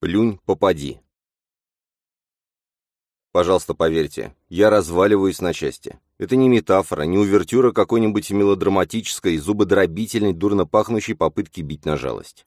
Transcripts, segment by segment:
Плюнь, попади. Пожалуйста, поверьте, я разваливаюсь на части. Это не метафора, не увертюра какой-нибудь мелодраматической, зубодробительной, дурно пахнущей попытки бить на жалость.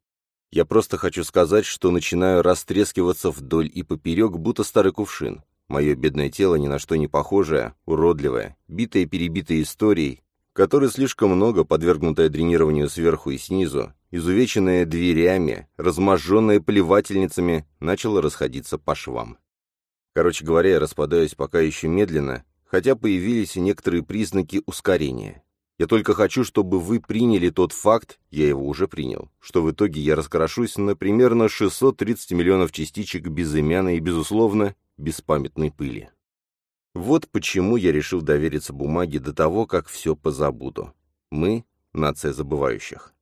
Я просто хочу сказать, что начинаю растрескиваться вдоль и поперек, будто старый кувшин. Мое бедное тело ни на что не похожее, уродливое, битое-перебитое историей, которое слишком много, подвергнутое дренированию сверху и снизу, изувеченное дверями, разможженное плевательницами, начало расходиться по швам. Короче говоря, я распадаюсь пока еще медленно, хотя появились и некоторые признаки ускорения. Я только хочу, чтобы вы приняли тот факт, я его уже принял, что в итоге я раскрошусь на примерно 630 миллионов частичек безымянной и, безусловно, беспамятной пыли. Вот почему я решил довериться бумаге до того, как все позабуду. Мы — нация забывающих.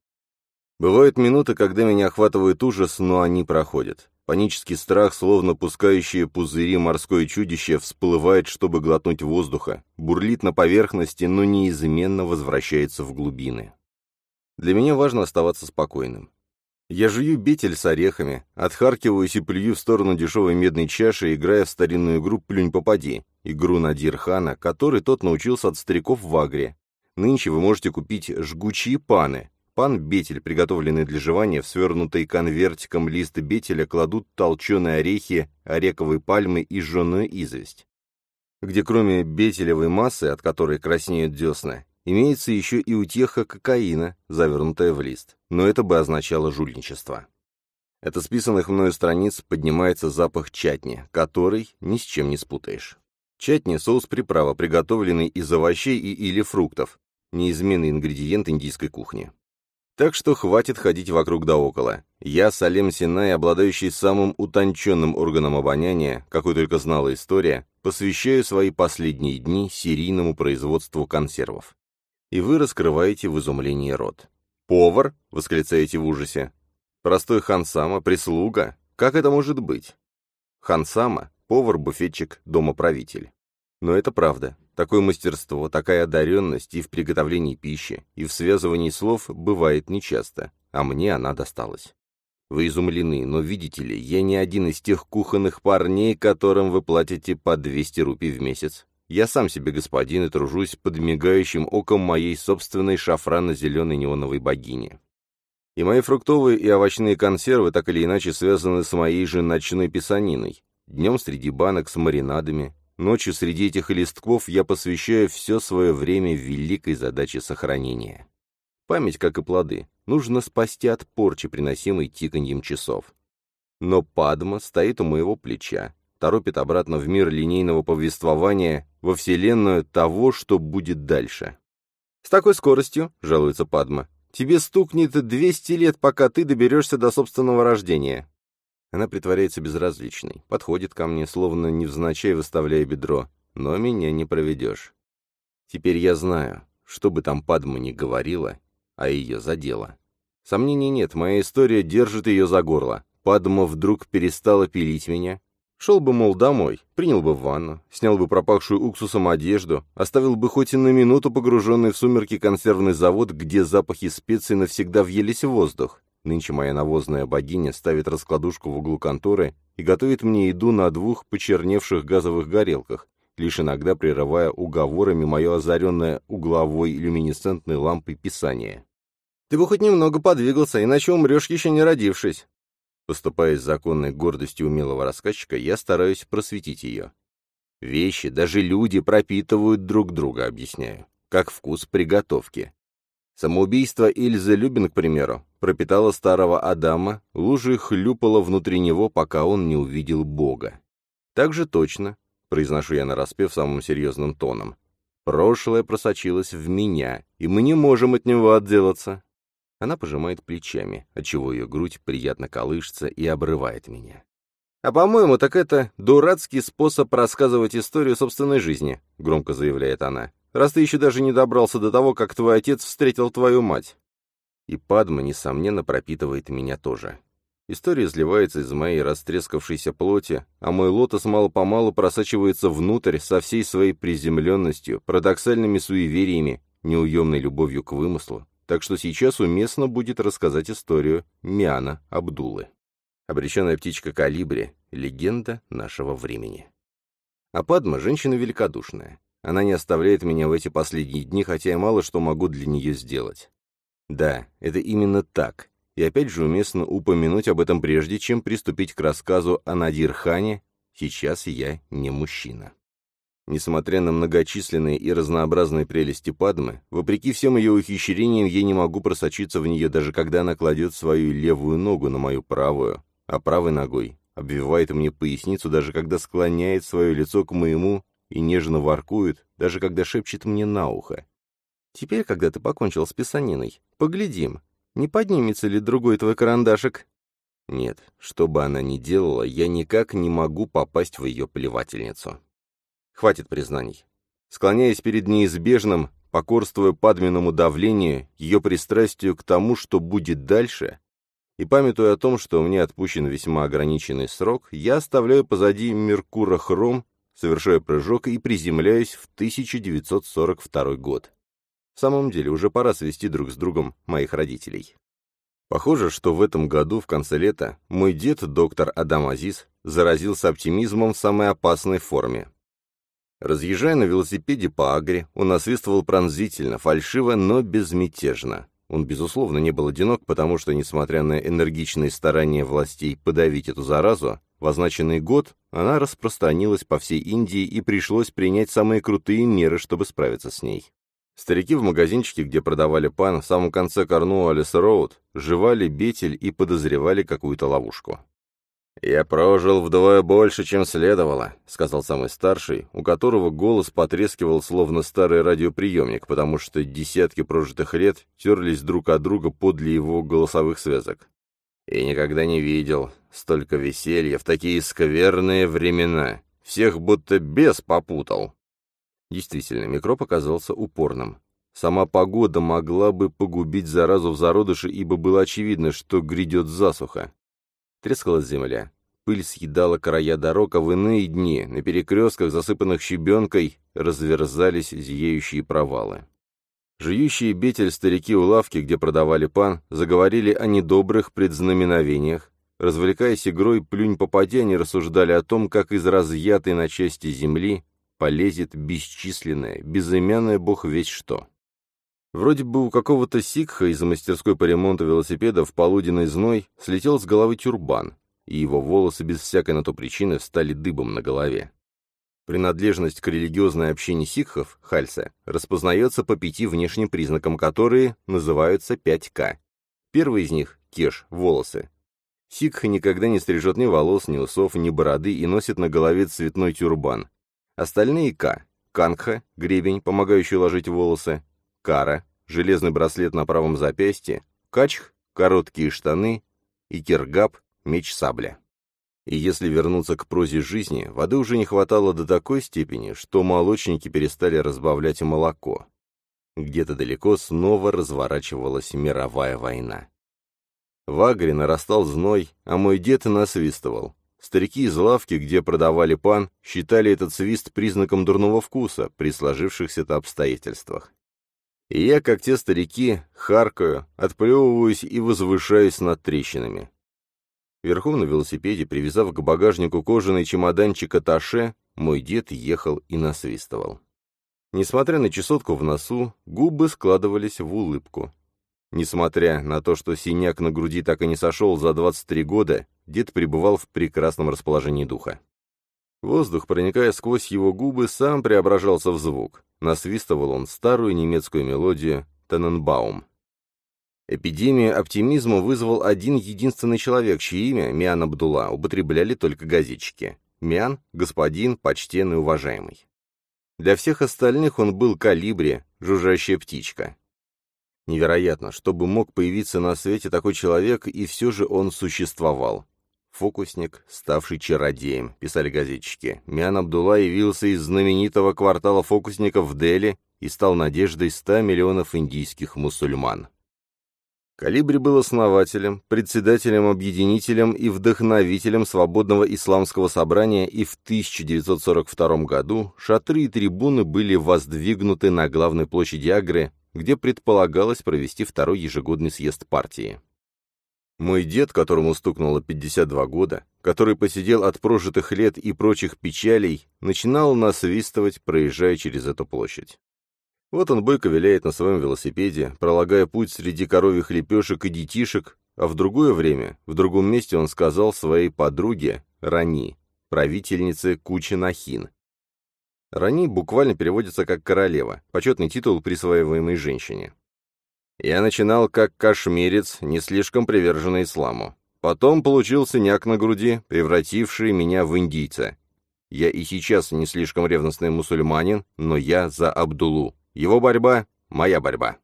Бывают минуты, когда меня охватывает ужас, но они проходят. Панический страх, словно пускающее пузыри морское чудище, всплывает, чтобы глотнуть воздуха, бурлит на поверхности, но неизменно возвращается в глубины. Для меня важно оставаться спокойным. Я жую бетель с орехами, отхаркиваюсь и плюю в сторону дешевой медной чаши, играя в старинную игру «Плюнь-попади», игру Надир Хана, который тот научился от стариков в Агре. Нынче вы можете купить жгучие паны, Пан бетель, приготовленный для жевания, в свернутый конвертиком лист бетеля кладут толченые орехи, орековые пальмы и жженую известь. Где кроме бетелевой массы, от которой краснеют десна, имеется еще и утеха кокаина, завернутая в лист. Но это бы означало жульничество. Это списанных мною страниц поднимается запах чатни, который ни с чем не спутаешь. Чатни – соус-приправа, приготовленный из овощей и или фруктов, неизменный ингредиент индийской кухни. Так что хватит ходить вокруг да около. Я, Салем Синай, обладающий самым утонченным органом обоняния, какой только знала история, посвящаю свои последние дни серийному производству консервов. И вы раскрываете в изумлении рот. «Повар?» — восклицаете в ужасе. «Простой хансама, прислуга? Как это может быть?» Хансама — повар-буфетчик, домоправитель. Но это правда. Такое мастерство, такая одаренность и в приготовлении пищи, и в связывании слов бывает нечасто, а мне она досталась. Вы изумлены, но видите ли, я не один из тех кухонных парней, которым вы платите по 200 рупий в месяц. Я сам себе господин и тружусь под мигающим оком моей собственной шафрано-зеленой неоновой богини. И мои фруктовые и овощные консервы так или иначе связаны с моей же ночной писаниной. Днем среди банок с маринадами, Ночью среди этих листков я посвящаю все свое время великой задаче сохранения. Память, как и плоды, нужно спасти от порчи, приносимой тиканьем часов. Но Падма стоит у моего плеча, торопит обратно в мир линейного повествования, во вселенную того, что будет дальше. «С такой скоростью», — жалуется Падма, — «тебе стукнет 200 лет, пока ты доберешься до собственного рождения. Она притворяется безразличной, подходит ко мне, словно невзначай выставляя бедро, но меня не проведешь. Теперь я знаю, что бы там Падма ни говорила, а ее задело. Сомнений нет, моя история держит ее за горло. Падма вдруг перестала пилить меня. Шел бы, мол, домой, принял бы ванну, снял бы пропахшую уксусом одежду, оставил бы хоть и на минуту погруженный в сумерки консервный завод, где запахи специй навсегда въелись в воздух, Нынче моя навозная богиня ставит раскладушку в углу конторы и готовит мне еду на двух почерневших газовых горелках, лишь иногда прерывая уговорами мое озаренное угловой люминесцентной лампой писание. «Ты бы хоть немного подвигался, иначе умрешь, еще не родившись». Поступая с законной гордостью умелого рассказчика, я стараюсь просветить ее. Вещи, даже люди пропитывают друг друга, объясняю, как вкус приготовки. Самоубийство Ильзы Любин, к примеру, пропитало старого Адама, лужи хлюпало внутри него, пока он не увидел Бога. Так же точно, произношу я нараспев самым серьезным тоном, прошлое просочилось в меня, и мы не можем от него отделаться. Она пожимает плечами, отчего ее грудь приятно колышется и обрывает меня. «А по-моему, так это дурацкий способ рассказывать историю собственной жизни», — громко заявляет она раз ты еще даже не добрался до того, как твой отец встретил твою мать. И Падма, несомненно, пропитывает меня тоже. История изливается из моей растрескавшейся плоти, а мой лотос мало-помалу просачивается внутрь со всей своей приземленностью, парадоксальными суевериями, неуемной любовью к вымыслу. Так что сейчас уместно будет рассказать историю Миана Абдулы. Обреченная птичка Калибри — легенда нашего времени. А Падма — женщина великодушная. Она не оставляет меня в эти последние дни, хотя я мало что могу для нее сделать. Да, это именно так. И опять же уместно упомянуть об этом прежде, чем приступить к рассказу о Надир-хане «Сейчас я не мужчина». Несмотря на многочисленные и разнообразные прелести Падмы, вопреки всем ее ухищрениям, я не могу просочиться в нее, даже когда она кладет свою левую ногу на мою правую, а правой ногой обвивает мне поясницу, даже когда склоняет свое лицо к моему и нежно воркует, даже когда шепчет мне на ухо. «Теперь, когда ты покончил с писаниной, поглядим, не поднимется ли другой твой карандашик?» Нет, что бы она ни делала, я никак не могу попасть в ее плевательницу. Хватит признаний. Склоняясь перед неизбежным, покорствуя падменному давлению, ее пристрастию к тому, что будет дальше, и памятуя о том, что мне отпущен весьма ограниченный срок, я оставляю позади Меркура Хром, совершаю прыжок и приземляюсь в 1942 год. В самом деле, уже пора свести друг с другом моих родителей. Похоже, что в этом году, в конце лета, мой дед, доктор Адам Азиз, заразился оптимизмом в самой опасной форме. Разъезжая на велосипеде по Агре, он насвистывал пронзительно, фальшиво, но безмятежно. Он, безусловно, не был одинок, потому что, несмотря на энергичные старания властей подавить эту заразу, в означенный год она распространилась по всей Индии и пришлось принять самые крутые меры, чтобы справиться с ней. Старики в магазинчике, где продавали пан, в самом конце Корнуоллес-Роуд, жевали бетель и подозревали какую-то ловушку. «Я прожил вдвое больше, чем следовало», — сказал самый старший, у которого голос потрескивал, словно старый радиоприемник, потому что десятки прожитых лет терлись друг от друга подле его голосовых связок. «И никогда не видел столько веселья в такие скверные времена. Всех будто бес попутал». Действительно, микроб оказался упорным. Сама погода могла бы погубить заразу в зародыше, ибо было очевидно, что грядет засуха. Трескалась земля. Пыль съедала края дорог, а в иные дни на перекрестках, засыпанных щебенкой, разверзались зияющие провалы. Жующие бетель старики у лавки, где продавали пан, заговорили о недобрых предзнаменовениях. Развлекаясь игрой «Плюнь попадя», они рассуждали о том, как из разъятой на части земли полезет бесчисленное, безымянное бог весь что. Вроде бы у какого-то сикха из мастерской по ремонту велосипеда в полуденный зной слетел с головы тюрбан, и его волосы без всякой на то причины стали дыбом на голове. Принадлежность к религиозной общине сикхов, хальса, распознается по пяти внешним признакам, которые называются 5К. Первый из них – кеш, волосы. Сикх никогда не стрижет ни волос, ни усов, ни бороды и носит на голове цветной тюрбан. Остальные К – кангха, гребень, помогающий уложить волосы, кара, железный браслет на правом запястье, качх, короткие штаны и киргаб, меч-сабля. И если вернуться к прозе жизни, воды уже не хватало до такой степени, что молочники перестали разбавлять молоко. Где-то далеко снова разворачивалась мировая война. В Агре нарастал зной, а мой дед насвистывал. Старики из лавки, где продавали пан, считали этот свист признаком дурного вкуса при сложившихся-то обстоятельствах. И я, как те старики, харкаю, отплевываюсь и возвышаюсь над трещинами. Верхом на велосипеде, привязав к багажнику кожаный чемоданчик Аташе, мой дед ехал и насвистывал. Несмотря на чесотку в носу, губы складывались в улыбку. Несмотря на то, что синяк на груди так и не сошел за 23 года, дед пребывал в прекрасном расположении духа. Воздух, проникая сквозь его губы, сам преображался в звук. Насвистывал он старую немецкую мелодию «Тененбаум». Эпидемию оптимизма вызвал один единственный человек, чье имя, Миан Абдулла, употребляли только газетчики. Миан — господин, почтенный, уважаемый. Для всех остальных он был калибре, жужжащая птичка. Невероятно, чтобы мог появиться на свете такой человек, и все же он существовал. «Фокусник, ставший чародеем», — писали газетчики. Мян Абдулла явился из знаменитого квартала фокусников в Дели и стал надеждой 100 миллионов индийских мусульман. Калибри был основателем, председателем-объединителем и вдохновителем свободного исламского собрания, и в 1942 году шатры и трибуны были воздвигнуты на главной площади Агры, где предполагалось провести второй ежегодный съезд партии. Мой дед, которому стукнуло 52 года, который посидел от прожитых лет и прочих печалей, начинал насвистывать, проезжая через эту площадь. Вот он бойко виляет на своем велосипеде, пролагая путь среди коровьих лепешек и детишек, а в другое время, в другом месте он сказал своей подруге, Рани, правительнице Кучинахин. Рани буквально переводится как «королева», почетный титул, присваиваемый женщине. Я начинал как кашмирец, не слишком приверженный исламу. Потом получил синяк на груди, превративший меня в индийца. Я и сейчас не слишком ревностный мусульманин, но я за Абдулу. Его борьба — моя борьба.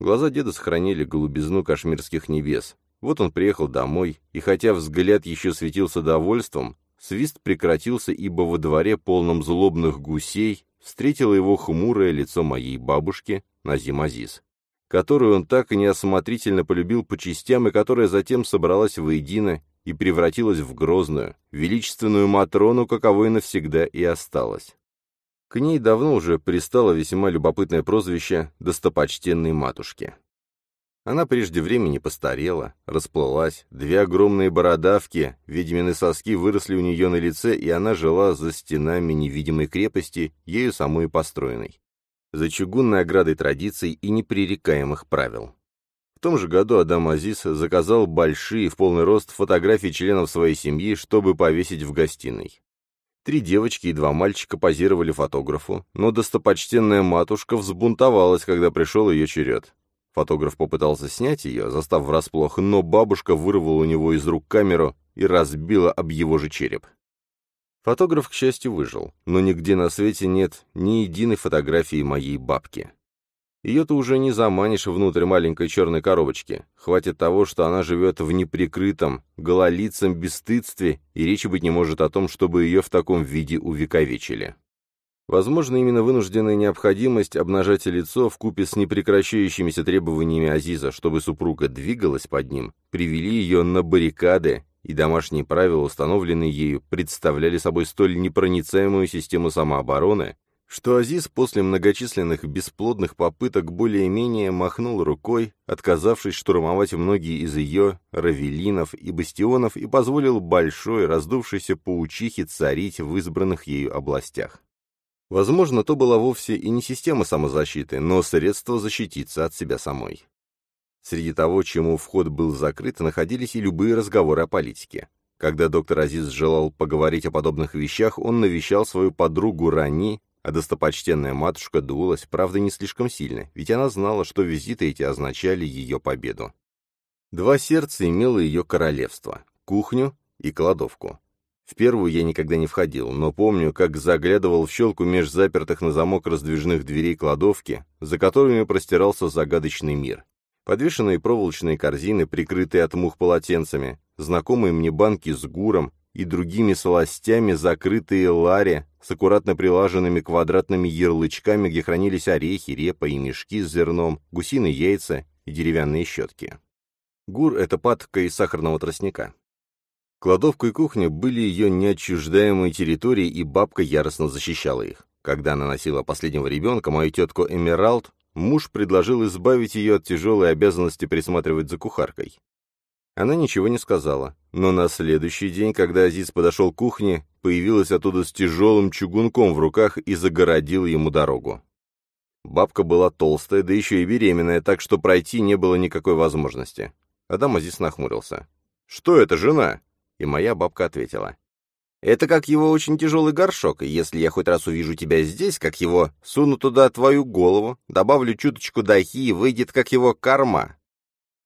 Глаза деда сохранили голубизну кашмирских небес. Вот он приехал домой, и хотя взгляд еще светился довольством, свист прекратился, ибо во дворе, полном злобных гусей, встретило его хмурое лицо моей бабушки, Назим Азиз, которую он так и неосмотрительно полюбил по частям, и которая затем собралась воедино и превратилась в грозную, величественную Матрону, каковой навсегда и осталась. К ней давно уже пристало весьма любопытное прозвище «достопочтенной матушки». Она прежде времени постарела, расплылась, две огромные бородавки, ведьмины соски выросли у нее на лице, и она жила за стенами невидимой крепости, ею самой построенной, за чугунной оградой традиций и непререкаемых правил. В том же году Адам Азиз заказал большие в полный рост фотографии членов своей семьи, чтобы повесить в гостиной. Три девочки и два мальчика позировали фотографу, но достопочтенная матушка взбунтовалась, когда пришел ее черед. Фотограф попытался снять ее, застав врасплох, но бабушка вырвала у него из рук камеру и разбила об его же череп. Фотограф, к счастью, выжил, но нигде на свете нет ни единой фотографии моей бабки. Ее-то уже не заманишь внутрь маленькой черной коробочки. Хватит того, что она живет в неприкрытом, гололицем бесстыдстве, и речи быть не может о том, чтобы ее в таком виде увековечили. Возможно, именно вынужденная необходимость обнажать лицо в купе с непрекращающимися требованиями Азиза, чтобы супруга двигалась под ним, привели ее на баррикады, и домашние правила, установленные ею, представляли собой столь непроницаемую систему самообороны, что Азиз после многочисленных бесплодных попыток более-менее махнул рукой, отказавшись штурмовать многие из ее равелинов и бастионов и позволил большой раздувшейся паучихе царить в избранных ею областях. Возможно, то была вовсе и не система самозащиты, но средство защититься от себя самой. Среди того, чему вход был закрыт, находились и любые разговоры о политике. Когда доктор Азиз желал поговорить о подобных вещах, он навещал свою подругу Рани, а достопочтенная матушка дулась, правда, не слишком сильно, ведь она знала, что визиты эти означали ее победу. Два сердца имело ее королевство — кухню и кладовку. В первую я никогда не входил, но помню, как заглядывал в щелку меж запертых на замок раздвижных дверей кладовки, за которыми простирался загадочный мир. Подвешенные проволочные корзины, прикрытые от мух полотенцами, знакомые мне банки с гуром, и другими сластями закрытые лари с аккуратно прилаженными квадратными ярлычками, где хранились орехи, репа и мешки с зерном, гусиные яйца и деревянные щетки. Гур — это патка из сахарного тростника. Кладовка и кухня были ее неотчуждаемой территорией, и бабка яростно защищала их. Когда она носила последнего ребенка, мою тетку Эмералд, муж предложил избавить ее от тяжелой обязанности присматривать за кухаркой. Она ничего не сказала, но на следующий день, когда Азиз подошел к кухне, появилась оттуда с тяжелым чугунком в руках и загородила ему дорогу. Бабка была толстая, да еще и беременная, так что пройти не было никакой возможности. Адам Азиз нахмурился. «Что это, жена?» И моя бабка ответила. «Это как его очень тяжелый горшок, и если я хоть раз увижу тебя здесь, как его, суну туда твою голову, добавлю чуточку дахи, и выйдет как его корма».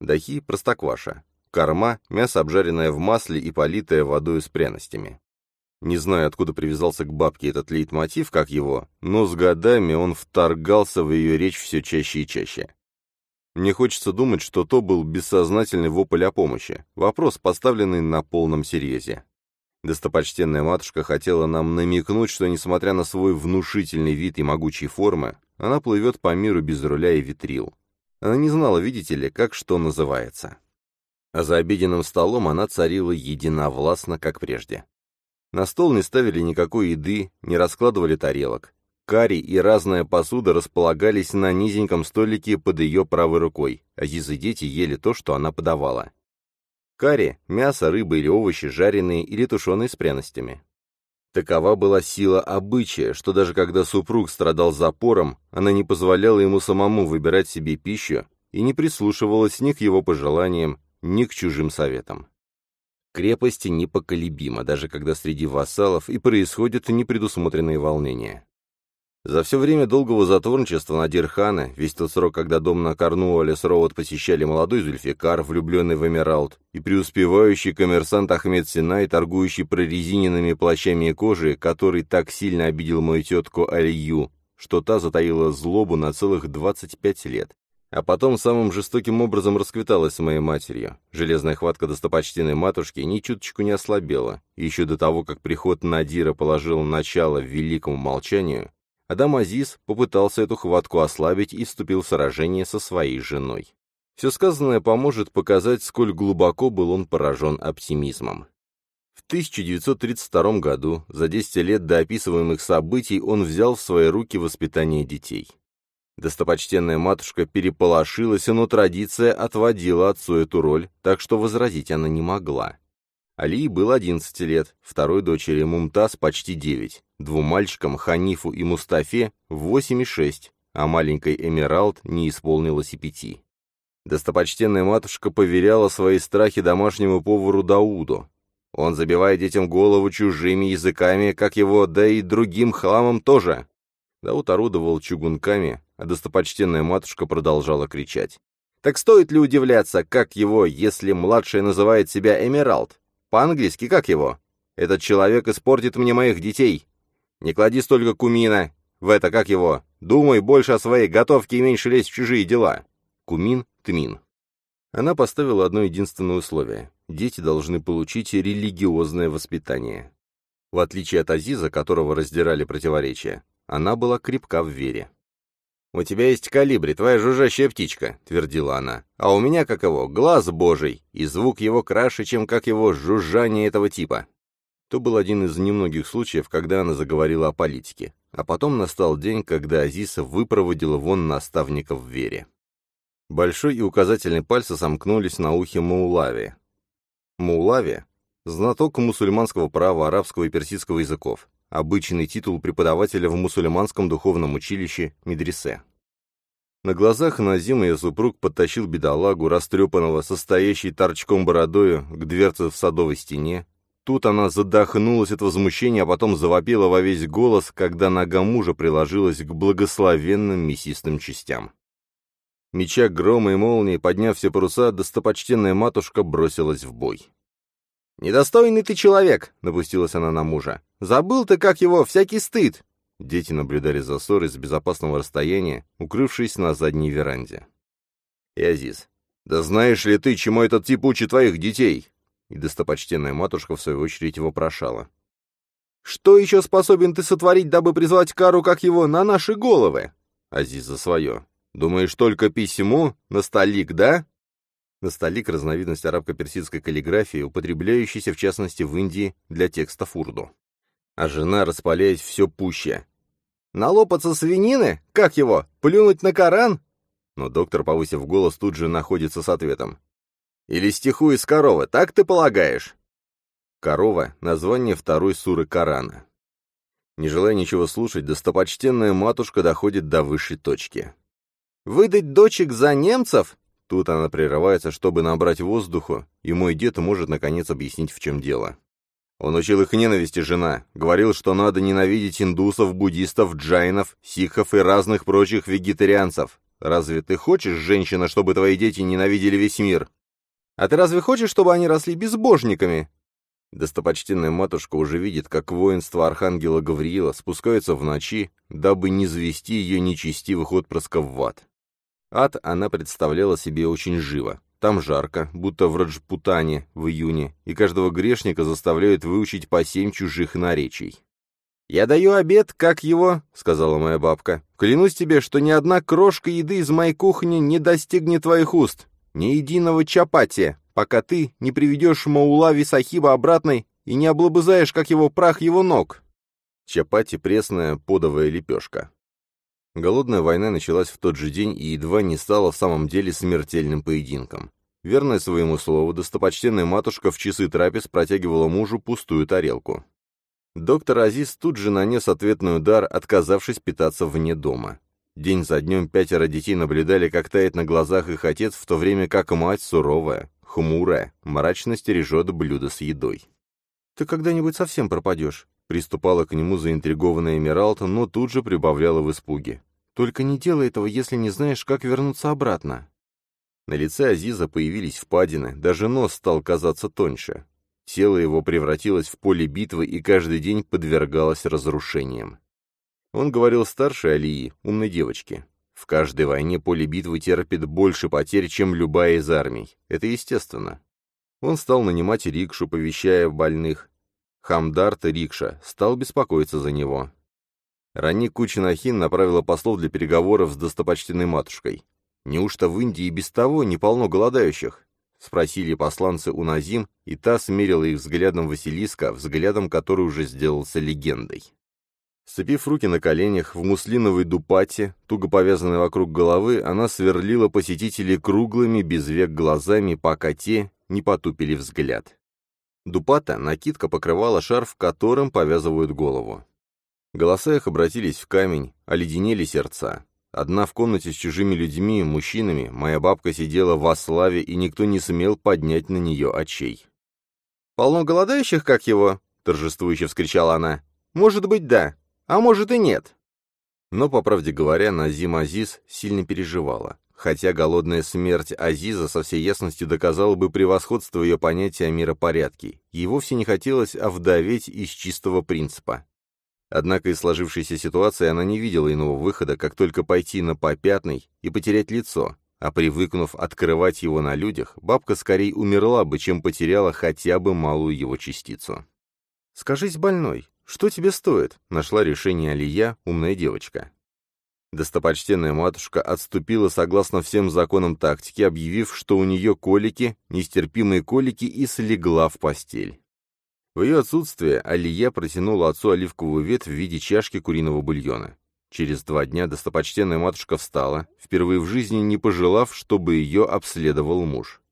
Дахи — простокваша. Корма — мясо, обжаренное в масле и политое водой с пряностями. Не знаю, откуда привязался к бабке этот лейтмотив, как его, но с годами он вторгался в ее речь все чаще и чаще. Мне хочется думать, что то был бессознательный вопль о помощи, вопрос, поставленный на полном серьезе. Достопочтенная матушка хотела нам намекнуть, что, несмотря на свой внушительный вид и могучие формы, она плывет по миру без руля и ветрил. Она не знала, видите ли, как что называется. А за обеденным столом она царила единовластно, как прежде. На стол не ставили никакой еды, не раскладывали тарелок. Карри и разная посуда располагались на низеньком столике под ее правой рукой. Азиз и дети ели то, что она подавала. Карри – мясо, рыба или овощи, жареные или тушеные с пряностями. Такова была сила обычая, что даже когда супруг страдал запором, она не позволяла ему самому выбирать себе пищу и не прислушивалась ни к его пожеланиям, ни к чужим советам. Крепость непоколебима, даже когда среди вассалов и происходят непредусмотренные волнения. За все время долгого затворничества Надир-хана, весь тот срок, когда дом на Корнуоллес-Роуд посещали молодой Зульфикар, влюбленный в Эмералд, и преуспевающий коммерсант Ахмед Синай, торгующий прорезиненными плащами и кожей, который так сильно обидел мою тетку Алию, что та затаила злобу на целых 25 лет. А потом самым жестоким образом расквиталась с моей матерью. Железная хватка достопочтенной матушки ни чуточку не ослабела. Еще до того, как приход Надира положил начало великому молчанию, Адам Азиз попытался эту хватку ослабить и вступил в сражение со своей женой. Все сказанное поможет показать, сколь глубоко был он поражен оптимизмом. В 1932 году, за 10 лет до описываемых событий, он взял в свои руки воспитание детей. Достопочтенная матушка переполошилась, но традиция отводила отцу эту роль, так что возразить она не могла. Али был 11 лет, второй дочери Мумтаз почти 9, двум мальчикам Ханифу и Мустафе 8 и 6, а маленькой Эмералд не исполнилось и пяти. Достопочтенная матушка поверяла свои страхи домашнему повару Дауду. Он забивает детям голову чужими языками, как его, да и другим хламом тоже. Дауд орудовал чугунками, а достопочтенная матушка продолжала кричать. Так стоит ли удивляться, как его, если младшая называет себя Эмералд? По-английски как его? Этот человек испортит мне моих детей. Не клади столько кумина. В это как его? Думай больше о своей готовке и меньше лезь в чужие дела. Кумин, тмин. Она поставила одно единственное условие. Дети должны получить религиозное воспитание. В отличие от Азиза, которого раздирали противоречия, она была крепка в вере. «У тебя есть калибри, твоя жужжащая птичка», — твердила она. «А у меня, как его, глаз божий, и звук его краше, чем как его жужжание этого типа». То был один из немногих случаев, когда она заговорила о политике. А потом настал день, когда Азиса выпроводила вон наставника в вере. Большой и указательный пальцы сомкнулись на ухе Маулави. Маулави — знаток мусульманского права, арабского и персидского языков обычный титул преподавателя в мусульманском духовном училище Медресе. На глазах Назима ее супруг подтащил бедолагу, растрепанного, состоящей торчком бородою, к дверце в садовой стене. Тут она задохнулась от возмущения, а потом завопила во весь голос, когда нога мужа приложилась к благословенным мясистым частям. Меча грома и молнии, подняв все паруса, достопочтенная матушка бросилась в бой. «Недостойный ты человек!» — напустилась она на мужа. «Забыл ты, как его, всякий стыд!» Дети наблюдали за ссорой с безопасного расстояния, укрывшись на задней веранде. И Азиз. «Да знаешь ли ты, чему этот тип учит твоих детей?» И достопочтенная матушка, в свою очередь, его прошала. «Что еще способен ты сотворить, дабы призвать кару, как его, на наши головы?» Азиз за свое. «Думаешь, только письму? На столик, да?» Насталик — разновидность арабко-персидской каллиграфии, употребляющейся в частности в Индии для текста фурду. А жена распаляет все пуще. «Налопаться свинины? Как его? Плюнуть на Коран?» Но доктор, повысив голос, тут же находится с ответом. «Или стиху из коровы, так ты полагаешь?» Корова — название второй суры Корана. Не желая ничего слушать, достопочтенная матушка доходит до высшей точки. «Выдать дочек за немцев? Тут она прерывается, чтобы набрать воздуху, и мой дед может наконец объяснить, в чем дело. Он учил их ненависти, жена. Говорил, что надо ненавидеть индусов, буддистов, джайнов, сикхов и разных прочих вегетарианцев. Разве ты хочешь, женщина, чтобы твои дети ненавидели весь мир? А ты разве хочешь, чтобы они росли безбожниками? Достопочтенная матушка уже видит, как воинство архангела Гавриила спускается в ночи, дабы не завести ее нечестивых отпрысков в ад. Ад она представляла себе очень живо. Там жарко, будто в Раджпутане в июне, и каждого грешника заставляют выучить по семь чужих наречий. «Я даю обед, как его», — сказала моя бабка. «Клянусь тебе, что ни одна крошка еды из моей кухни не достигнет твоих уст, ни единого чапати, пока ты не приведешь Маулави Сахиба обратной и не облобызаешь, как его прах его ног». Чапати — пресная подовая лепешка. Голодная война началась в тот же день и едва не стала в самом деле смертельным поединком. Верная своему слову, достопочтенная матушка в часы трапез протягивала мужу пустую тарелку. Доктор Азиз тут же нанес ответный удар, отказавшись питаться вне дома. День за днем пятеро детей наблюдали, как тает на глазах их отец, в то время как мать суровая, хмурая, мрачно стережет блюдо с едой. «Ты когда-нибудь совсем пропадешь?» Приступала к нему заинтригованная Эмиралта, но тут же прибавляла в испуге. «Только не делай этого, если не знаешь, как вернуться обратно». На лице Азиза появились впадины, даже нос стал казаться тоньше. Тело его превратилось в поле битвы и каждый день подвергалось разрушениям. Он говорил старшей Алии, умной девочке. В каждой войне поле битвы терпит больше потерь, чем любая из армий. Это естественно. Он стал нанимать рикшу, повещая больных. Хамдарт рикша стал беспокоиться за него. Рани Кучинахин направила послов для переговоров с достопочтенной матушкой. «Неужто в Индии без того не полно голодающих?» — спросили посланцы у Назим, и та смерила их взглядом Василиска, взглядом, который уже сделался легендой. Сцепив руки на коленях, в муслиновой дупате, туго повязанной вокруг головы, она сверлила посетителей круглыми, без век глазами, пока те не потупили взгляд. Дупата, накидка покрывала шарф, которым повязывают голову. Голоса их обратились в камень, оледенели сердца. Одна в комнате с чужими людьми, мужчинами, моя бабка сидела во славе, и никто не смел поднять на нее очей. «Полно голодающих, как его?» — торжествующе вскричала она. «Может быть, да, а может и нет». Но, по правде говоря, Назим Азиз сильно переживала, хотя голодная смерть Азиза со всей ясностью доказала бы превосходство ее понятия о миропорядке. Ей вовсе не хотелось овдоветь из чистого принципа. Однако из сложившейся ситуации она не видела иного выхода, как только пойти на попятный и потерять лицо, а привыкнув открывать его на людях, бабка скорее умерла бы, чем потеряла хотя бы малую его частицу. «Скажись, больной, что тебе стоит?» — нашла решение Алия, умная девочка. Достопочтенная матушка отступила согласно всем законам тактики, объявив, что у нее колики, нестерпимые колики, и слегла в постель. В ее отсутствие Алия протянула отцу оливковую ветвь в виде чашки куриного бульона. Через два дня достопочтенная матушка встала, впервые в жизни не пожелав, чтобы ее обследовал муж.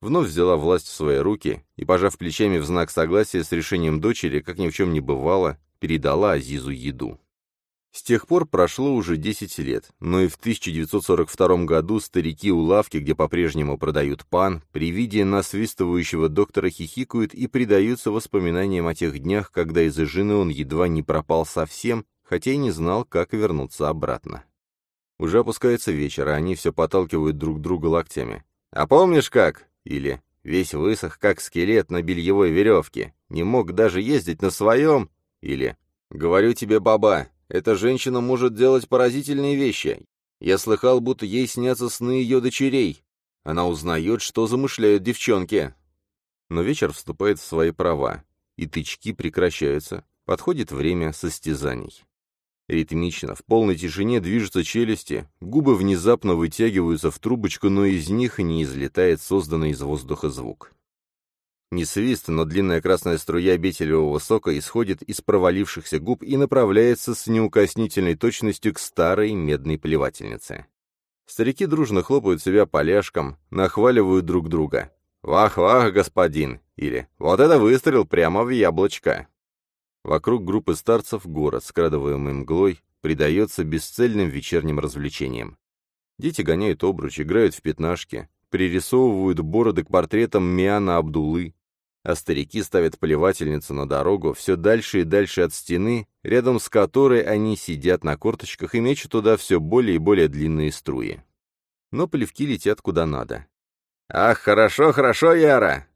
Вновь взяла власть в свои руки и, пожав плечами в знак согласия с решением дочери, как ни в чем не бывало, передала Азизу еду. С тех пор прошло уже 10 лет, но и в 1942 году старики у лавки, где по-прежнему продают пан, при виде насвистывающего доктора хихикают и предаются воспоминаниям о тех днях, когда из-за жены он едва не пропал совсем, хотя и не знал, как вернуться обратно. Уже опускается вечер, а они все подталкивают друг друга локтями. «А помнишь как?» Или «Весь высох, как скелет на бельевой веревке, не мог даже ездить на своем?» Или «Говорю тебе, баба, эта женщина может делать поразительные вещи. Я слыхал, будто ей снятся сны ее дочерей. Она узнает, что замышляют девчонки. Но вечер вступает в свои права, и тычки прекращаются. Подходит время состязаний. Ритмично, в полной тишине движутся челюсти, губы внезапно вытягиваются в трубочку, но из них не излетает созданный из воздуха звук. Не свист, но длинная красная струя бетелевого сока исходит из провалившихся губ и направляется с неукоснительной точностью к старой медной плевательнице. Старики дружно хлопают себя поляшком, нахваливают друг друга. «Вах-вах, господин!» или «Вот это выстрел прямо в яблочко!» Вокруг группы старцев город, скрадываемый мглой, предается бесцельным вечерним развлечениям. Дети гоняют обруч, играют в пятнашки, пририсовывают бороды к портретам Миана Абдулы, а старики ставят поливательницу на дорогу все дальше и дальше от стены, рядом с которой они сидят на корточках и мечут туда все более и более длинные струи. Но поливки летят куда надо. «Ах, хорошо, хорошо, Яра!»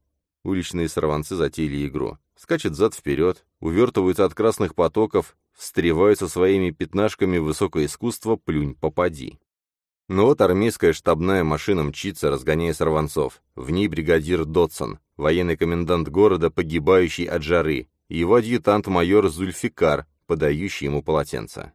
Уличные сорванцы затеяли игру. Скачут зад-вперед, увертываются от красных потоков, встреваются своими пятнашками высокое искусство «плюнь-попади». Но вот армейская штабная машина мчится, разгоняя сорванцов. В ней бригадир Дотсон, военный комендант города, погибающий от жары, и его адъютант-майор Зульфикар, подающий ему полотенце.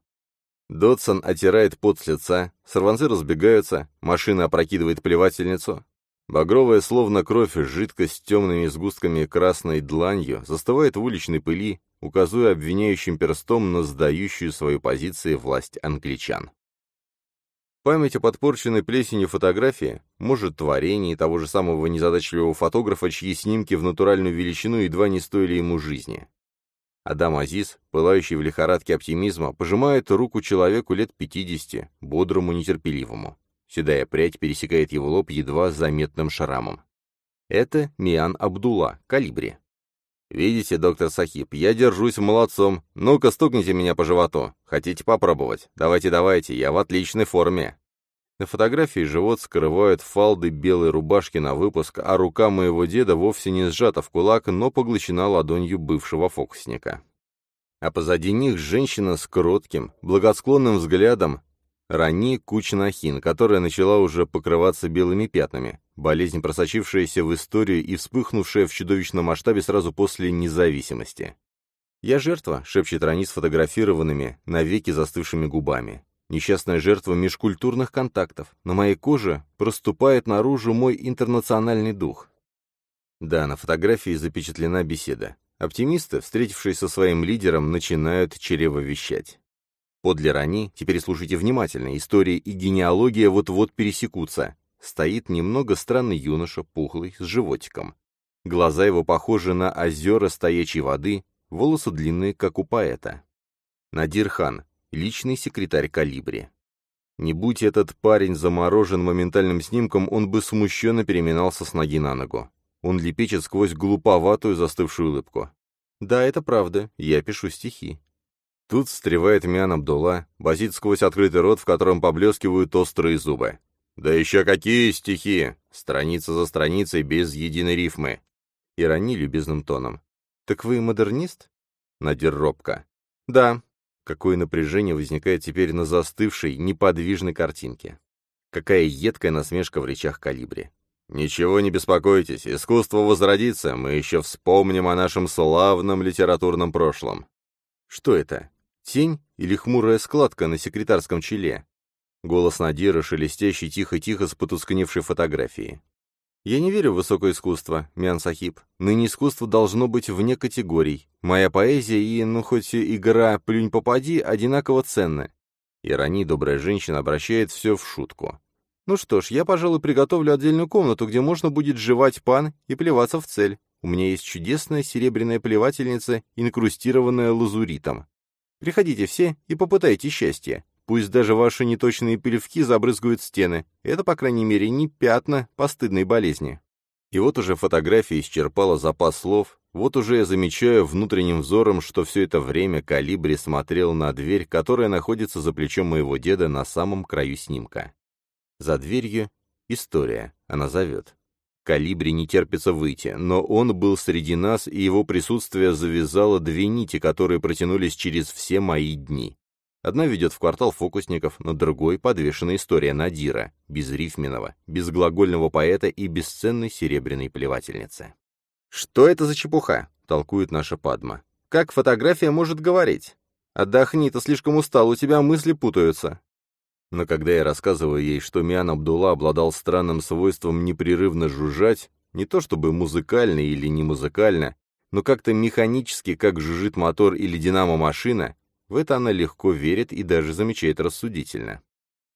Дотсон отирает пот с лица, сорванцы разбегаются, машина опрокидывает плевательницу. Багровая, словно кровь, жидкость с темными сгустками красной дланью застывает в уличной пыли, указывая обвиняющим перстом на сдающую свою позицию власть англичан. Память о подпорченной плесенью фотографии, может, творении того же самого незадачливого фотографа, чьи снимки в натуральную величину едва не стоили ему жизни. Адам Азиз, пылающий в лихорадке оптимизма, пожимает руку человеку лет 50, бодрому, нетерпеливому. Седая прядь пересекает его лоб едва заметным шрамом. Это Миан Абдулла, калибри. «Видите, доктор Сахиб, я держусь молодцом. Ну-ка, стукните меня по животу. Хотите попробовать? Давайте-давайте, я в отличной форме». На фотографии живот скрывают фалды белой рубашки на выпуск, а рука моего деда вовсе не сжата в кулак, но поглощена ладонью бывшего фокусника. А позади них женщина с кротким, благосклонным взглядом, Рани Кучнахин, которая начала уже покрываться белыми пятнами, болезнь, просочившаяся в историю и вспыхнувшая в чудовищном масштабе сразу после независимости. «Я жертва», — шепчет Рани сфотографированными, навеки застывшими губами. Несчастная жертва межкультурных контактов. На моей коже проступает наружу мой интернациональный дух. Да, на фотографии запечатлена беседа. Оптимисты, встретившись со своим лидером, начинают чревовещать. Подле Рани, теперь слушайте внимательно, история и генеалогия вот-вот пересекутся. Стоит немного странный юноша, пухлый, с животиком. Глаза его похожи на озера стоячей воды, волосы длинные, как у поэта. Надир хан, личный секретарь Калибри. Не будь этот парень заморожен моментальным снимком, он бы смущенно переминался с ноги на ногу. Он лепечет сквозь глуповатую застывшую улыбку. «Да, это правда, я пишу стихи». Тут встревает Мян Абдулла, базит сквозь открытый рот, в котором поблескивают острые зубы. «Да еще какие стихи! Страница за страницей, без единой рифмы!» Ирони любезным тоном. «Так вы модернист?» Надир робко. «Да, Какое напряжение возникает теперь на застывшей, неподвижной картинке. Какая едкая насмешка в речах калибре. «Ничего не беспокойтесь, искусство возродится, мы еще вспомним о нашем славном литературном прошлом». Что это? Тень или хмурая складка на секретарском челе? Голос Надира, шелестящий тихо-тихо с потускневшей фотографией. Я не верю в высокое искусство, Мян Сахиб. Ныне искусство должно быть вне категорий. Моя поэзия и, ну хоть игра «плюнь-попади» одинаково ценны. Ирани, добрая женщина, обращает все в шутку. Ну что ж, я, пожалуй, приготовлю отдельную комнату, где можно будет жевать пан и плеваться в цель. У меня есть чудесная серебряная плевательница, инкрустированная лазуритом. Приходите все и попытайте счастье. Пусть даже ваши неточные плевки забрызгают стены. Это, по крайней мере, не пятна постыдной болезни. И вот уже фотография исчерпала запас слов, вот уже я замечаю внутренним взором, что все это время Калибри смотрел на дверь, которая находится за плечом моего деда на самом краю снимка. За дверью история, она зовет. Калибри не терпится выйти, но он был среди нас, и его присутствие завязало две нити, которые протянулись через все мои дни. Одна ведет в квартал фокусников, на другой подвешена история Надира, безрифменного, безглагольного поэта и бесценной серебряной плевательницы. «Что это за чепуха?» — толкует наша Падма. «Как фотография может говорить? Отдохни, ты слишком устал, у тебя мысли путаются». Но когда я рассказываю ей, что Миан Абдулла обладал странным свойством непрерывно жужжать, не то чтобы музыкально или не музыкально, но как-то механически, как жужжит мотор или динамо-машина, в это она легко верит и даже замечает рассудительно.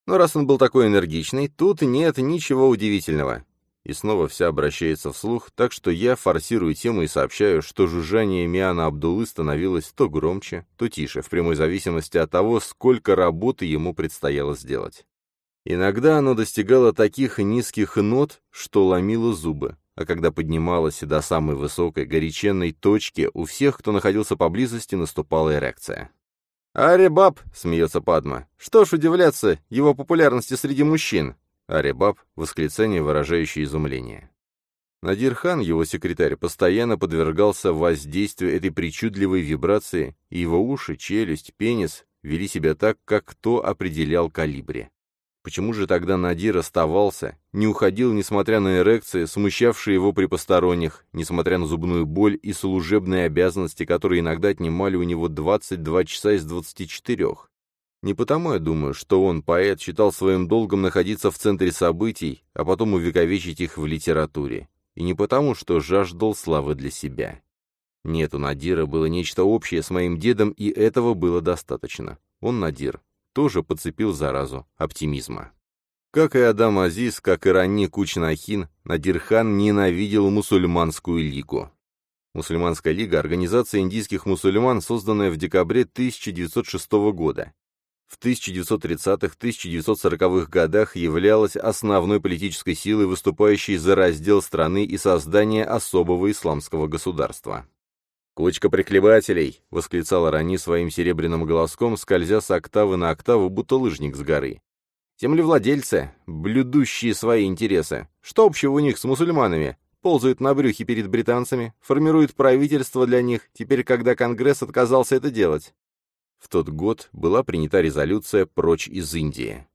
Но раз он был такой энергичный, тут нет ничего удивительного. И снова вся обращается вслух, так что я форсирую тему и сообщаю, что жужжание Миана Абдулы становилось то громче, то тише, в прямой зависимости от того, сколько работы ему предстояло сделать. Иногда оно достигало таких низких нот, что ломило зубы, а когда поднималось до самой высокой горяченной точки, у всех, кто находился поблизости, наступала эрекция. «Арибаб!» — смеется Падма. «Что ж удивляться его популярности среди мужчин?» Арибаб — восклицание, выражающее изумление. Надир хан, его секретарь, постоянно подвергался воздействию этой причудливой вибрации, и его уши, челюсть, пенис вели себя так, как кто определял калибре. Почему же тогда Надир оставался, не уходил, несмотря на эрекции, смущавшие его при посторонних, несмотря на зубную боль и служебные обязанности, которые иногда отнимали у него 22 часа из 24? Не потому, я думаю, что он, поэт, считал своим долгом находиться в центре событий, а потом увековечить их в литературе. И не потому, что жаждал славы для себя. Нет, у Надира было нечто общее с моим дедом, и этого было достаточно. Он Надир, тоже подцепил заразу оптимизма. Как и Адам Азиз, как и Рани Кучнахин, Надирхан ненавидел мусульманскую лигу. Мусульманская лига – организация индийских мусульман, созданная в декабре 1906 года. В 1930-1940-х годах являлась основной политической силой, выступающей за раздел страны и создание особого исламского государства. «Кучка приклевателей!» — восклицал Рани своим серебряным голоском, скользя с октавы на октаву, будто лыжник с горы. «Землевладельцы, блюдущие свои интересы. Что общего у них с мусульманами? Ползают на брюхе перед британцами, формируют правительство для них, теперь, когда Конгресс отказался это делать». В тот год была принята резолюция «Прочь из Индии».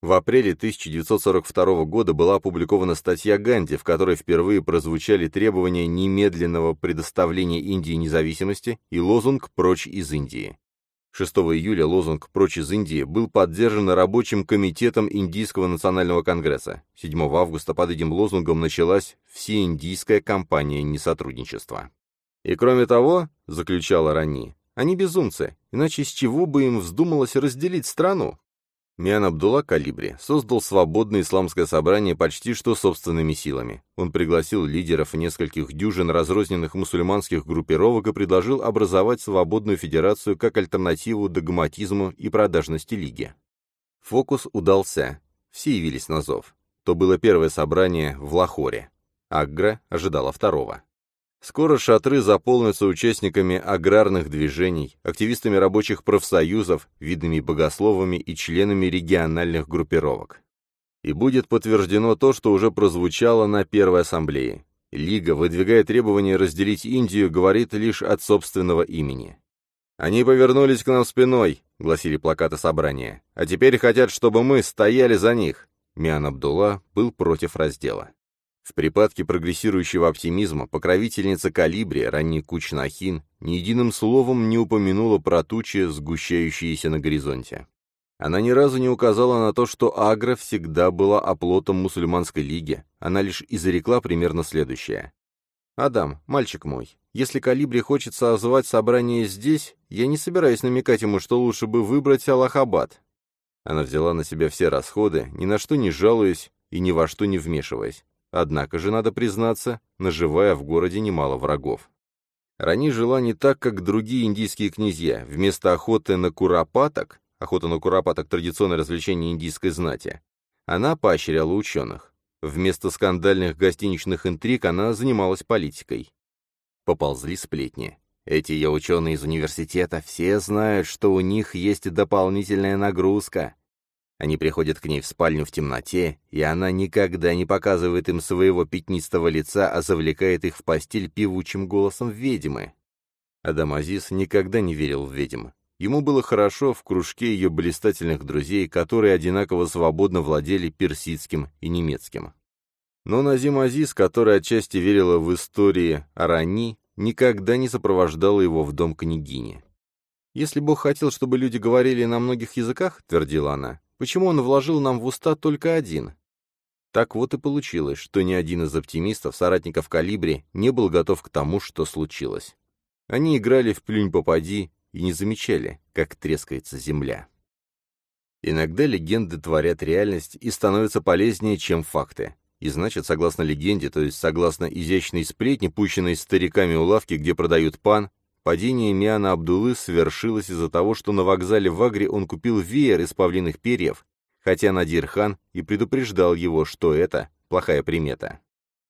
В апреле 1942 года была опубликована статья Ганди, в которой впервые прозвучали требования немедленного предоставления Индии независимости и лозунг «Прочь из Индии». 6 июля лозунг «Прочь из Индии» был поддержан рабочим комитетом Индийского национального конгресса. 7 августа под этим лозунгом началась всеиндийская кампания несотрудничества. «И кроме того», — заключала Рани, — «они безумцы, иначе с чего бы им вздумалось разделить страну? Миан Абдулла Калибри создал свободное исламское собрание почти что собственными силами. Он пригласил лидеров нескольких дюжин разрозненных мусульманских группировок и предложил образовать свободную федерацию как альтернативу догматизму и продажности лиги. Фокус удался. Все явились на зов. То было первое собрание в Лахоре. Агра ожидала второго. Скоро шатры заполнятся участниками аграрных движений, активистами рабочих профсоюзов, видными богословами и членами региональных группировок. И будет подтверждено то, что уже прозвучало на Первой Ассамблее. Лига, выдвигая требование разделить Индию, говорит лишь от собственного имени. «Они повернулись к нам спиной», — гласили плакаты собрания, «а теперь хотят, чтобы мы стояли за них». Миан Абдулла был против раздела. В припадке прогрессирующего оптимизма покровительница Калибри, ранний Кучнахин, ни единым словом не упомянула про тучи, сгущающиеся на горизонте. Она ни разу не указала на то, что Агра всегда была оплотом мусульманской лиги, она лишь изрекла примерно следующее. «Адам, мальчик мой, если Калибри хочет созвать собрание здесь, я не собираюсь намекать ему, что лучше бы выбрать Аллахабад». Она взяла на себя все расходы, ни на что не жалуясь и ни во что не вмешиваясь. Однако же, надо признаться, наживая в городе немало врагов. Рани жила не так, как другие индийские князья. Вместо охоты на куропаток, охота на куропаток – традиционное развлечение индийской знати, она поощряла ученых. Вместо скандальных гостиничных интриг она занималась политикой. Поползли сплетни. Эти ее ученые из университета все знают, что у них есть дополнительная нагрузка. Они приходят к ней в спальню в темноте, и она никогда не показывает им своего пятнистого лица, а завлекает их в постель певучим голосом ведьмы. Адам Азиз никогда не верил в ведьм. Ему было хорошо в кружке ее блистательных друзей, которые одинаково свободно владели персидским и немецким. Но Назим Азиз, который отчасти верила в истории Арани, никогда не сопровождала его в дом княгини. «Если Бог хотел, чтобы люди говорили на многих языках, — твердила она, Почему он вложил нам в уста только один? Так вот и получилось, что ни один из оптимистов, соратников Калибри, не был готов к тому, что случилось. Они играли в плюнь-попади и не замечали, как трескается земля. Иногда легенды творят реальность и становятся полезнее, чем факты. И значит, согласно легенде, то есть согласно изящной сплетне, пущенной стариками у лавки, где продают пан, Падение Миана Абдулы свершилось из-за того, что на вокзале в Агре он купил веер из павлиных перьев, хотя Надир хан и предупреждал его, что это плохая примета.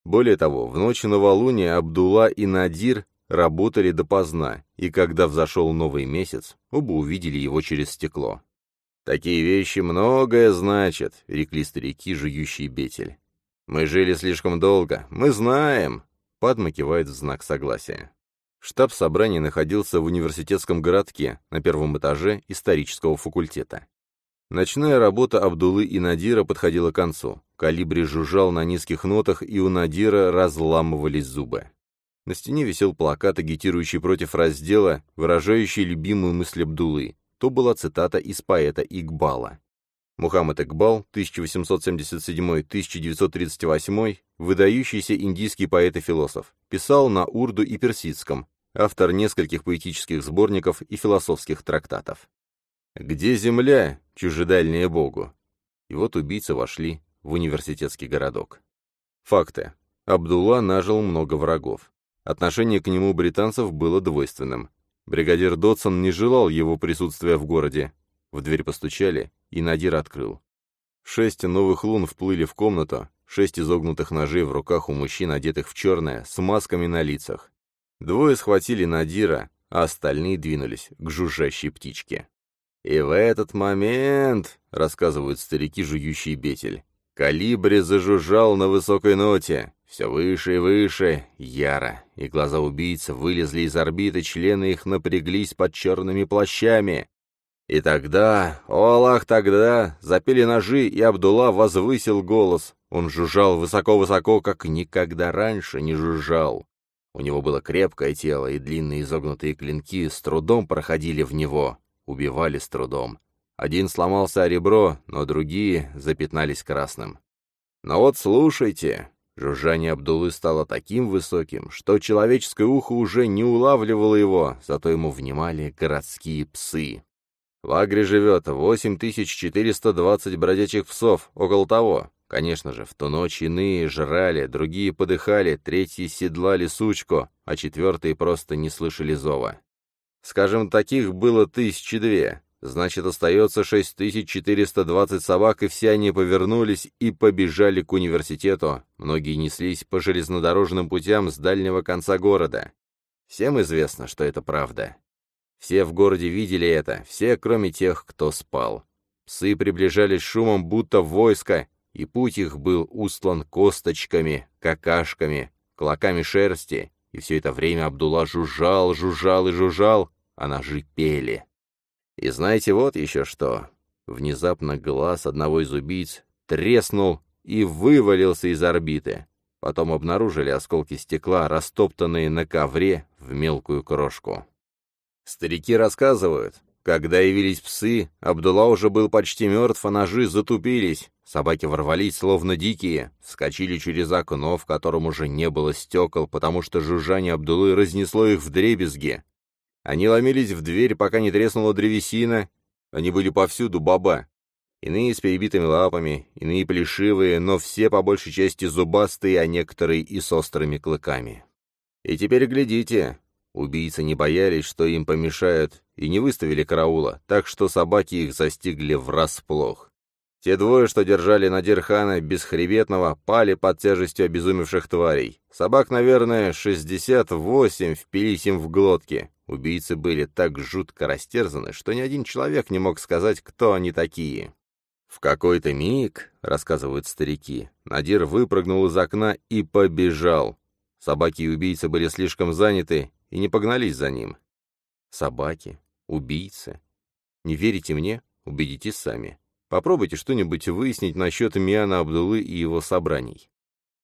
Более того, в ночь новолуния Абдулла и Надир работали допоздна, и когда взошел новый месяц, оба увидели его через стекло. «Такие вещи многое значат», — рекли старики, жующие бетель. «Мы жили слишком долго, мы знаем», — Падма кивает в знак согласия. Штаб собрания находился в университетском городке на первом этаже исторического факультета. Ночная работа Абдулы и Надира подходила к концу. Калибри жужжал на низких нотах, и у Надира разламывались зубы. На стене висел плакат, агитирующий против раздела, выражающий любимую мысль Абдулы. То была цитата из поэта Игбала. Мухаммад Игбал, 1877-1938, выдающийся индийский поэт и философ, писал на урду и персидском, автор нескольких поэтических сборников и философских трактатов. «Где земля, чужедальняя Богу? И вот убийцы вошли в университетский городок. Факты. Абдулла нажил много врагов. Отношение к нему британцев было двойственным. Бригадир Дотсон не желал его присутствия в городе. В дверь постучали, и Надир открыл. Шесть новых лун вплыли в комнату, шесть изогнутых ножей в руках у мужчин, одетых в черное, с масками на лицах. Двое схватили Надира, а остальные двинулись к жужжащей птичке. «И в этот момент», — рассказывают старики, жующие бетель, Калибри зажужжал на высокой ноте, все выше и выше, яро, и глаза убийц вылезли из орбиты, члены их напряглись под черными плащами. И тогда, о Аллах, тогда, запели ножи, и Абдулла возвысил голос. Он жужжал высоко-высоко, как никогда раньше не жужжал. У него было крепкое тело, и длинные изогнутые клинки с трудом проходили в него, убивали с трудом. Один сломался о ребро, но другие запятнались красным. Но вот слушайте, жужжание Абдулы стало таким высоким, что человеческое ухо уже не улавливало его, зато ему внимали городские псы. В Агре живет 8420 бродячих псов, около того. Конечно же, в ту ночь иные жрали, другие подыхали, третьи седлали сучку, а четвертые просто не слышали зова. Скажем, таких было тысячи две. Значит, остается 6420 собак, и все они повернулись и побежали к университету. Многие неслись по железнодорожным путям с дальнего конца города. Всем известно, что это правда. Все в городе видели это, все, кроме тех, кто спал. Псы приближались шумом, будто войско, и путь их был устлан косточками, какашками, клоками шерсти, и все это время Абдулла жужжал, жужжал и жужжал, а ножи пели. И знаете вот еще что. Внезапно глаз одного из убийц треснул и вывалился из орбиты. Потом обнаружили осколки стекла, растоптанные на ковре в мелкую крошку. Старики рассказывают, когда явились псы, Абдулла уже был почти мертв, а ножи затупились. Собаки ворвались, словно дикие, вскочили через окно, в котором уже не было стекол, потому что жужжание Абдулы разнесло их в дребезги. Они ломились в дверь, пока не треснула древесина. Они были повсюду, баба. Иные с перебитыми лапами, иные плешивые, но все по большей части зубастые, а некоторые и с острыми клыками. И теперь глядите, Убийцы не боялись, что им помешают, и не выставили караула, так что собаки их застигли врасплох. Те двое, что держали Надирхана бесхребетного, пали под тяжестью обезумевших тварей. Собак, наверное, 68 впились им в глотки. Убийцы были так жутко растерзаны, что ни один человек не мог сказать, кто они такие. В какой-то миг, рассказывают старики, Надир выпрыгнул из окна и побежал. Собаки и убийцы были слишком заняты и не погнались за ним. Собаки, убийцы. Не верите мне? Убедитесь сами. Попробуйте что-нибудь выяснить насчет Миана Абдулы и его собраний.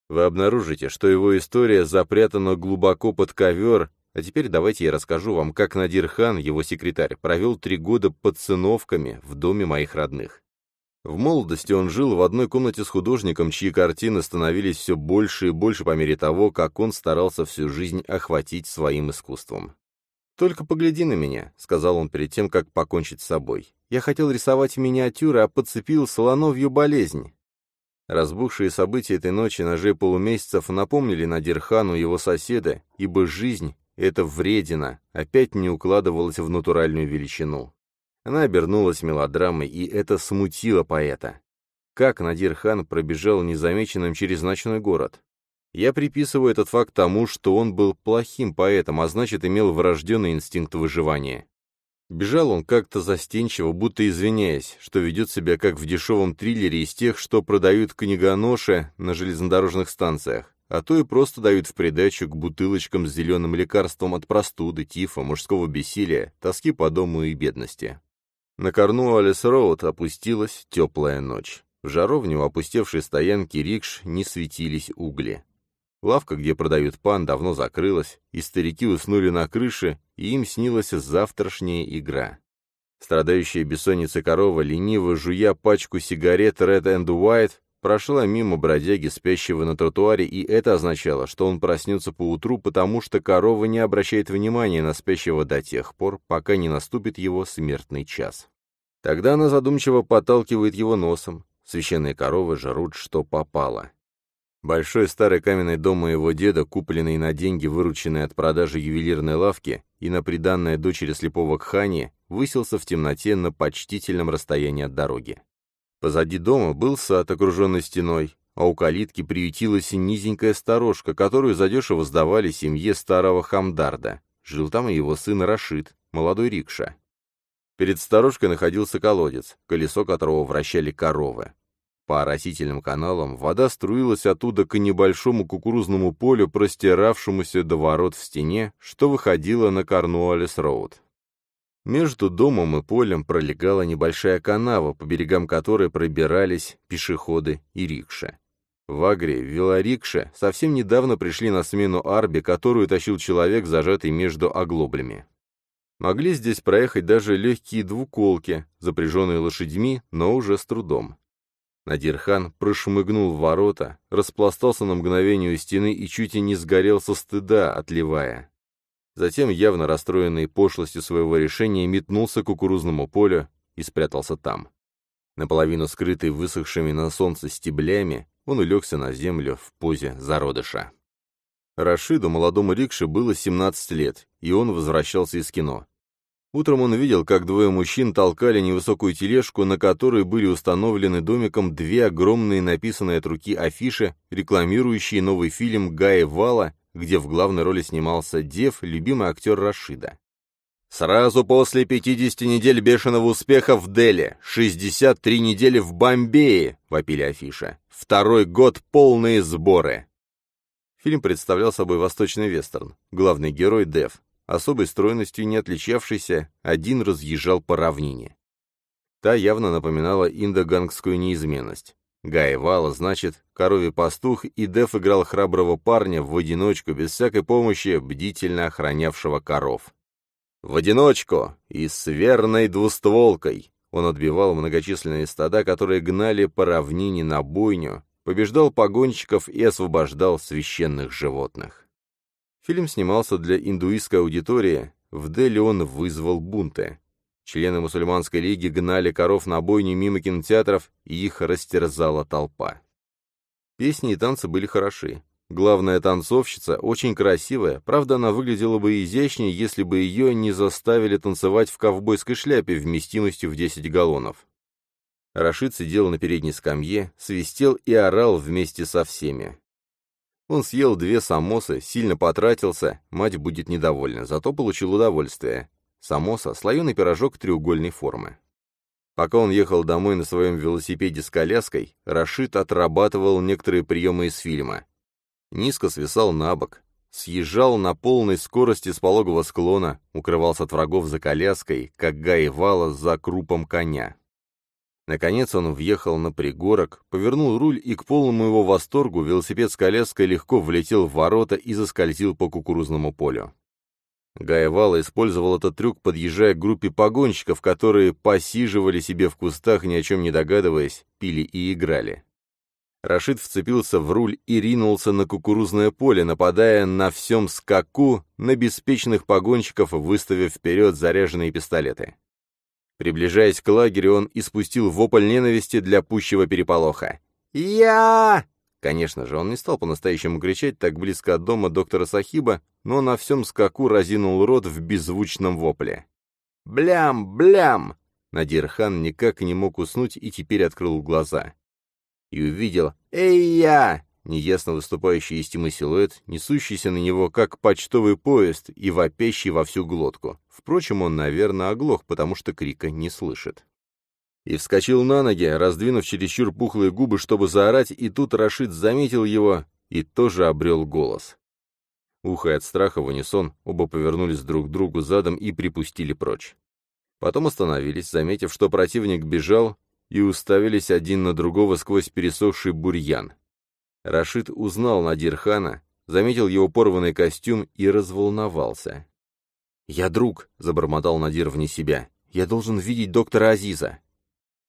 Вы обнаружите, что его история запрятана глубоко под ковер, а теперь давайте я расскажу вам, как Надир хан, его секретарь, провел три года под сыновками в доме моих родных. В молодости он жил в одной комнате с художником, чьи картины становились все больше и больше по мере того, как он старался всю жизнь охватить своим искусством. «Только погляди на меня», — сказал он перед тем, как покончить с собой. «Я хотел рисовать миниатюры, а подцепил слоновью болезнь». Разбухшие события этой ночи ножей полумесяцев напомнили Надирхану его соседа, ибо жизнь, эта вредина, опять не укладывалась в натуральную величину. Она обернулась мелодрамой, и это смутило поэта. Как Надир хан пробежал незамеченным через ночной город? Я приписываю этот факт тому, что он был плохим поэтом, а значит, имел врожденный инстинкт выживания. Бежал он как-то застенчиво, будто извиняясь, что ведет себя как в дешевом триллере из тех, что продают книгоноши на железнодорожных станциях, а то и просто дают в придачу к бутылочкам с зеленым лекарством от простуды, тифа, мужского бессилия, тоски по дому и бедности. На Корнуоллес-Роуд опустилась теплая ночь. В жаровне у опустевшей стоянки рикш не светились угли. Лавка, где продают пан, давно закрылась, и старики уснули на крыше, и им снилась завтрашняя игра. Страдающая бессонницей корова, лениво жуя пачку сигарет Red and White, прошла мимо бродяги, спящего на тротуаре, и это означало, что он проснется поутру, потому что корова не обращает внимания на спящего до тех пор, пока не наступит его смертный час. Тогда она задумчиво подталкивает его носом, Священные коровы жрут, что попало. Большой старый каменный дом моего деда, купленный на деньги, вырученные от продажи ювелирной лавки, и на приданное дочери слепого Кхани, высился в темноте на почтительном расстоянии от дороги. Позади дома был сад, окруженный стеной, а у калитки приютилась низенькая сторожка, которую задешево сдавали семье старого Хамдарда. Жил там и его сын Рашид, молодой рикша. Перед сторожкой находился колодец, колесо которого вращали коровы. По оросительным каналам вода струилась оттуда к небольшому кукурузному полю, простиравшемуся до ворот в стене, что выходило на Корнуоллес-Роуд. Между домом и полем пролегала небольшая канава, по берегам которой пробирались пешеходы и рикши. В Агре велорикши совсем недавно пришли на смену арбе, которую тащил человек, зажатый между оглоблями. Могли здесь проехать даже легкие двуколки, запряженные лошадьми, но уже с трудом. Надирхан прошмыгнул в ворота, распластался на мгновение у стены и чуть и не сгорел со стыда, отливая. Затем, явно расстроенный пошлостью своего решения, метнулся к кукурузному полю и спрятался там. Наполовину скрытый высохшими на солнце стеблями, он улегся на землю в позе зародыша. Рашиду, молодому рикше, было 17 лет, и он возвращался из кино. Утром он видел, как двое мужчин толкали невысокую тележку, на которой были установлены домиком две огромные написанные от руки афиши, рекламирующие новый фильм Гая Вала, где в главной роли снимался Дев, любимый актер Рашида. Сразу после 50 недель бешеного успеха в Дели, 63 недели в Бомбее, вопили афиша. Второй год полные сборы. Фильм представлял собой восточный вестерн. Главный герой Дев, особой стройностью не отличавшийся, один разъезжал по равнине. Та явно напоминала индогангскую неизменность. Гай Вала, значит, коровий пастух, и Дев играл храброго парня в одиночку, без всякой помощи, бдительно охранявшего коров. В одиночку и с верной двустволкой он отбивал многочисленные стада, которые гнали по равнине на бойню, побеждал погонщиков и освобождал священных животных. Фильм снимался для индуистской аудитории, в Дели он вызвал бунты. Члены мусульманской лиги гнали коров на бойню мимо кинотеатров, и их растерзала толпа. Песни и танцы были хороши. Главная танцовщица очень красивая, правда, она выглядела бы изящнее, если бы ее не заставили танцевать в ковбойской шляпе вместимостью в 10 галлонов. Рашид сидел на передней скамье, свистел и орал вместе со всеми. Он съел две самосы, сильно потратился, мать будет недовольна, зато получил удовольствие. Самоса — слоеный пирожок треугольной формы. Пока он ехал домой на своем велосипеде с коляской, Рашид отрабатывал некоторые приемы из фильма низко свисал на бок, съезжал на полной скорости с пологого склона, укрывался от врагов за коляской, как Гай Вала за крупом коня. Наконец он въехал на пригорок, повернул руль, и к полному его восторгу велосипед с коляской легко влетел в ворота и заскользил по кукурузному полю. Гай Вала использовал этот трюк, подъезжая к группе погонщиков, которые посиживали себе в кустах, ни о чем не догадываясь, пили и играли. Рашид вцепился в руль и ринулся на кукурузное поле, нападая на всем скаку на беспечных погонщиков, выставив вперед заряженные пистолеты. Приближаясь к лагерю, он испустил вопль ненависти для пущего переполоха. «Я!» Конечно же, он не стал по-настоящему кричать так близко от дома доктора Сахиба, но на всем скаку разинул рот в беззвучном вопле. «Блям! Блям!» Надир хан никак не мог уснуть и теперь открыл глаза и увидел «Эй, я!» неясно выступающий из тьмы силуэт, несущийся на него как почтовый поезд и вопящий во всю глотку. Впрочем, он, наверное, оглох, потому что крика не слышит. И вскочил на ноги, раздвинув чересчур пухлые губы, чтобы заорать, и тут Рашид заметил его и тоже обрел голос. Ухо от страха в унисон, оба повернулись друг к другу задом и припустили прочь. Потом остановились, заметив, что противник бежал, и уставились один на другого сквозь пересохший бурьян. Рашид узнал Надирхана, заметил его порванный костюм и разволновался. «Я друг», — забормотал Надир вне себя. «Я должен видеть доктора Азиза».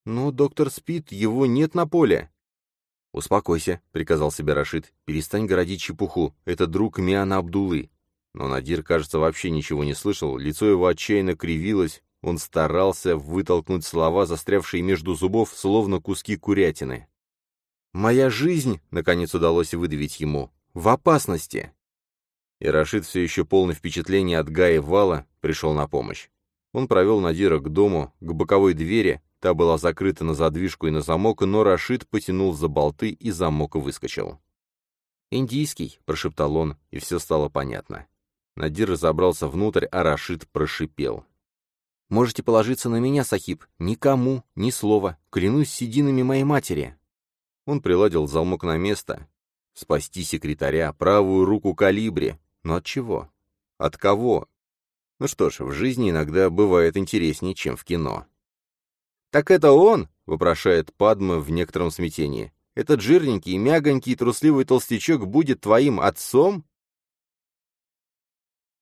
«Но доктор спит, его нет на поле». «Успокойся», — приказал себе Рашид. «Перестань городить чепуху. Это друг Миана Абдулы». Но Надир, кажется, вообще ничего не слышал, лицо его отчаянно кривилось, Он старался вытолкнуть слова, застрявшие между зубов, словно куски курятины. «Моя жизнь», — наконец удалось выдавить ему, — «в опасности». И Рашид, все еще полный впечатления от Гаи Вала, пришел на помощь. Он провел Надира к дому, к боковой двери, та была закрыта на задвижку и на замок, но Рашид потянул за болты, и замок выскочил. «Индийский», — прошептал он, и все стало понятно. Надир разобрался внутрь, а Рашид прошипел. Можете положиться на меня, Сахиб. Никому, ни слова. Клянусь сединами моей матери». Он приладил замок на место. Спасти секретаря, правую руку калибре. Но от чего? От кого? Ну что ж, в жизни иногда бывает интереснее, чем в кино. «Так это он?» — вопрошает Падма в некотором смятении. «Этот жирненький, мягонький, трусливый толстячок будет твоим отцом?»